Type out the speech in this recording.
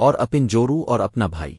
اور اپن جورو اور اپنا بھائی۔